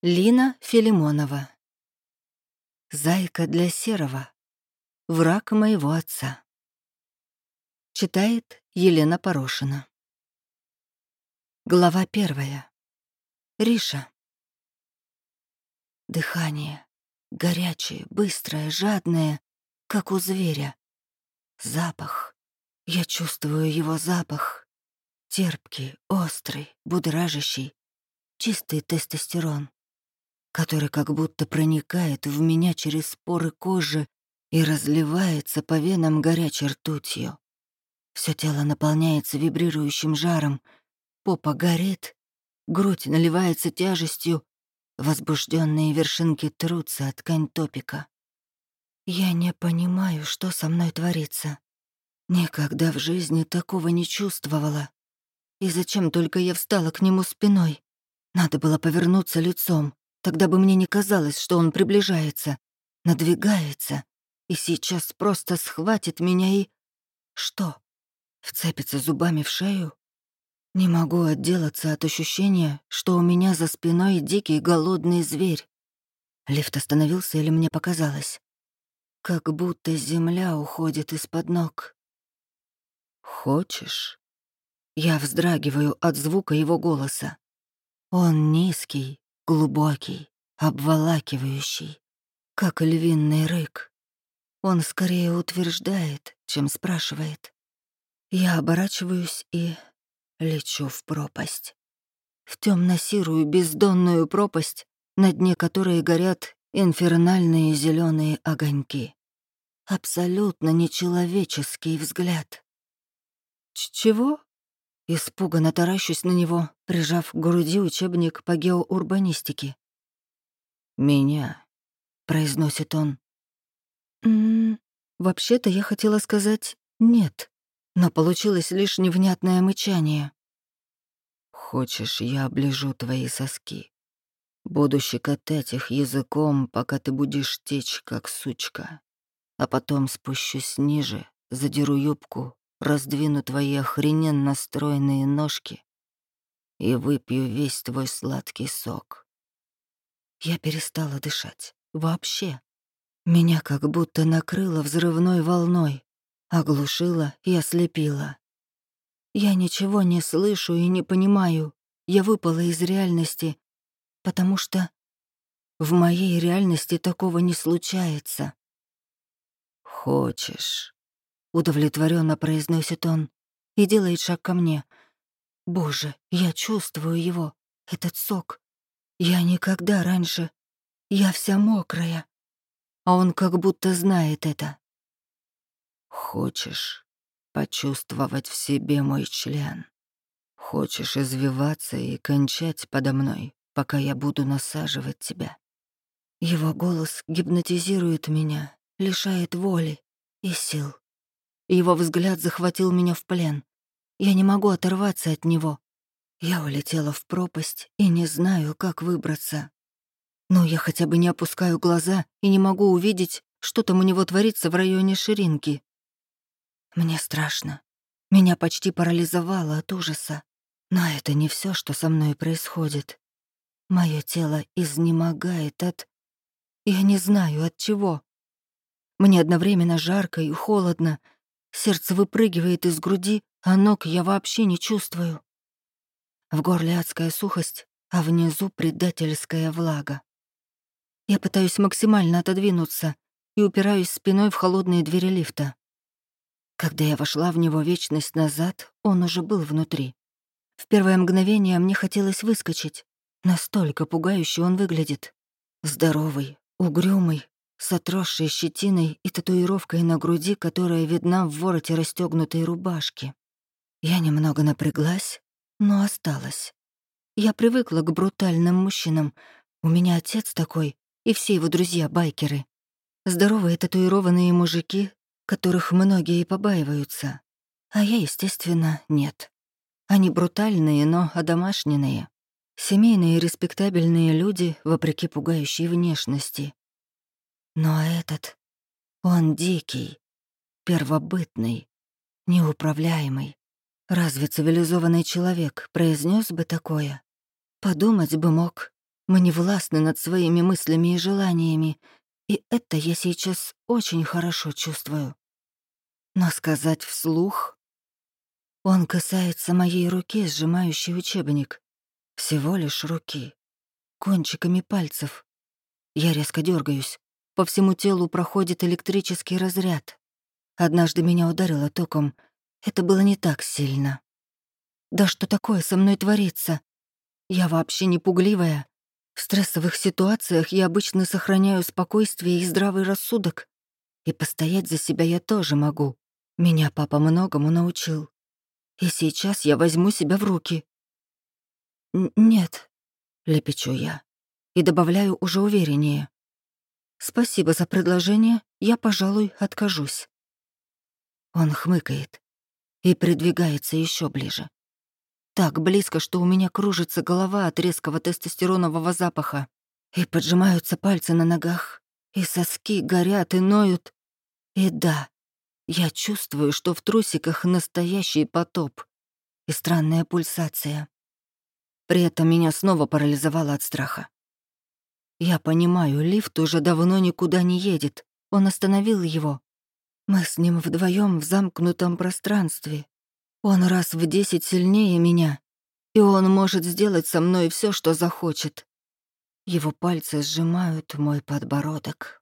Лина Филимонова. Зайка для серого. Враг моего отца. Читает Елена Порошина. Глава первая. Риша. Дыхание. Горячее, быстрое, жадное, как у зверя. Запах. Я чувствую его запах. Терпкий, острый, будоражащий. Чистый тестостерон который как будто проникает в меня через поры кожи и разливается по венам горячей ртутью. Все тело наполняется вибрирующим жаром, попа горит, грудь наливается тяжестью, возбужденные вершинки трутся от ткань топика. Я не понимаю, что со мной творится. Никогда в жизни такого не чувствовала. И зачем только я встала к нему спиной? Надо было повернуться лицом. Тогда бы мне не казалось, что он приближается, надвигается, и сейчас просто схватит меня и... Что? Вцепится зубами в шею? Не могу отделаться от ощущения, что у меня за спиной дикий голодный зверь. Лифт остановился или мне показалось? Как будто земля уходит из-под ног. «Хочешь?» Я вздрагиваю от звука его голоса. Он низкий, глубокий, обволакивающий, как львиный рык. Он скорее утверждает, чем спрашивает. Я оборачиваюсь и лечу в пропасть. В темно-сирую бездонную пропасть, на дне которой горят инфернальные зеленые огоньки. Абсолютно нечеловеческий взгляд. «Чего?» Испуганно таращусь на него, прижав к груди учебник по геоурбанистике. «Меня», — произносит он. «М -м, вообще-то я хотела сказать «нет», но получилось лишь невнятное мычание. «Хочешь, я оближу твои соски? Буду щекотать их языком, пока ты будешь течь, как сучка, а потом спущусь ниже, задеру юбку раздвину твои охрененно стройные ножки и выпью весь твой сладкий сок. Я перестала дышать. Вообще. Меня как будто накрыло взрывной волной, оглушило и ослепило. Я ничего не слышу и не понимаю. Я выпала из реальности, потому что в моей реальности такого не случается. Хочешь, удовлетворенно произносит он и делает шаг ко мне. Боже, я чувствую его, этот сок. Я никогда раньше... Я вся мокрая. А он как будто знает это. Хочешь почувствовать в себе мой член? Хочешь извиваться и кончать подо мной, пока я буду насаживать тебя? Его голос гипнотизирует меня, лишает воли и сил. Его взгляд захватил меня в плен. Я не могу оторваться от него. Я улетела в пропасть и не знаю, как выбраться. Но я хотя бы не опускаю глаза и не могу увидеть, что там у него творится в районе ширинки. Мне страшно. Меня почти парализовало от ужаса. Но это не все, что со мной происходит. Мое тело изнемогает от... Я не знаю, от чего. Мне одновременно жарко и холодно, Сердце выпрыгивает из груди, а ног я вообще не чувствую. В горле адская сухость, а внизу предательская влага. Я пытаюсь максимально отодвинуться и упираюсь спиной в холодные двери лифта. Когда я вошла в него вечность назад, он уже был внутри. В первое мгновение мне хотелось выскочить. Настолько пугающе он выглядит. Здоровый, угрюмый, с отросшей щетиной и татуировкой на груди, которая видна в вороте расстегнутой рубашки. Я немного напряглась, но осталась. Я привыкла к брутальным мужчинам. У меня отец такой, и все его друзья-байкеры. Здоровые татуированные мужики, которых многие побаиваются. А я, естественно, нет. Они брутальные, но одомашненные. Семейные респектабельные люди, вопреки пугающей внешности. Но этот, он дикий, первобытный, неуправляемый. Разве цивилизованный человек произнес бы такое? Подумать бы мог. Мы не властны над своими мыслями и желаниями, и это я сейчас очень хорошо чувствую. Но сказать вслух... Он касается моей руки, сжимающей учебник. Всего лишь руки. Кончиками пальцев. Я резко дергаюсь. По всему телу проходит электрический разряд. Однажды меня ударило током. Это было не так сильно. Да что такое со мной творится? Я вообще не пугливая. В стрессовых ситуациях я обычно сохраняю спокойствие и здравый рассудок. И постоять за себя я тоже могу. Меня папа многому научил. И сейчас я возьму себя в руки. «Нет», — лепечу я, и добавляю уже увереннее. «Спасибо за предложение, я, пожалуй, откажусь». Он хмыкает и придвигается еще ближе. Так близко, что у меня кружится голова от резкого тестостеронового запаха. И поджимаются пальцы на ногах, и соски горят и ноют. И да, я чувствую, что в трусиках настоящий потоп и странная пульсация. При этом меня снова парализовало от страха. Я понимаю, лифт уже давно никуда не едет. Он остановил его. Мы с ним вдвоем в замкнутом пространстве, он раз в десять сильнее меня, и он может сделать со мной все, что захочет. Его пальцы сжимают мой подбородок.